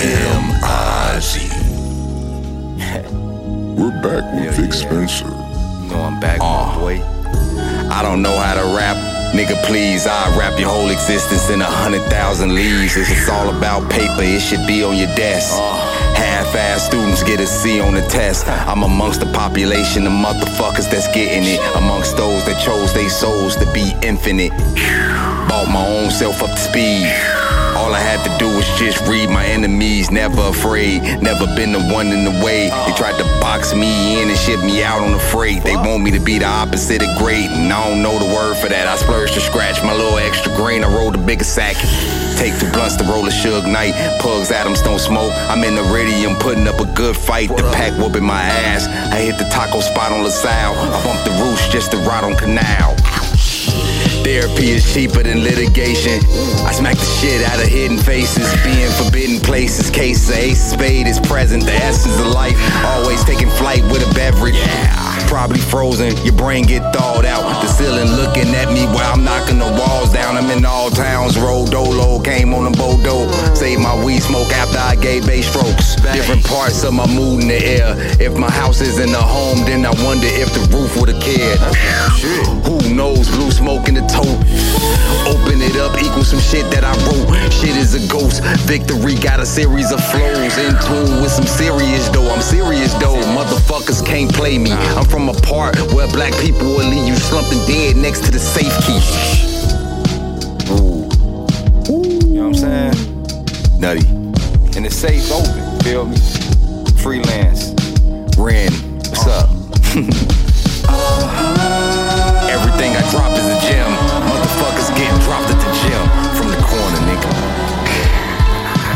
M I Z. We're back with Vic yeah. Spencer. No, I'm back, uh, boy. I don't know how to rap. Nigga, please, I wrap your whole existence in a hundred thousand leaves. If it's all about paper, it should be on your desk. Ah. Half-ass students get a C on the test. I'm amongst the population of motherfuckers that's getting it. Amongst those that chose their souls to be infinite. Bought my own self up to speed. All I had to do was just read my enemies, never afraid, never been the one in the way. They tried to box me in and ship me out on the freight. They want me to be the opposite of great, and I don't know the word for that. I splurged to scratch my little extra grain. I rolled a bigger sack. Take two blunts to roll a Suge Knight. Pugs Adams don't smoke. I'm in the radium putting up a good fight. The pack whooping my ass. I hit the taco spot on LaSalle. I bumped the roost just to ride on Canal. Therapy is cheaper than litigation. I smack the shit out of hidden faces, being forbidden places. Case of ace spade is present, the essence of life. Always taking flight with a beverage. Probably frozen, your brain get thawed out. The ceiling looking at me while I'm knocking the down. I'm in all towns, road dolo, came on a Bodo. Save my weed smoke after I gave bass strokes. Different parts of my mood in the air. If my house isn't a home, then I wonder if the roof would've cared. Who knows? Blue smoke in the tote. Open it up, equal some shit that I wrote. Shit is a ghost. Victory got a series of flows. In tune with some serious though. I'm serious though. Motherfuckers can't play me. I'm from a part where black people will leave you slumping dead next to the safe key. Nutty. And the safe's open, feel me? Freelance. Up?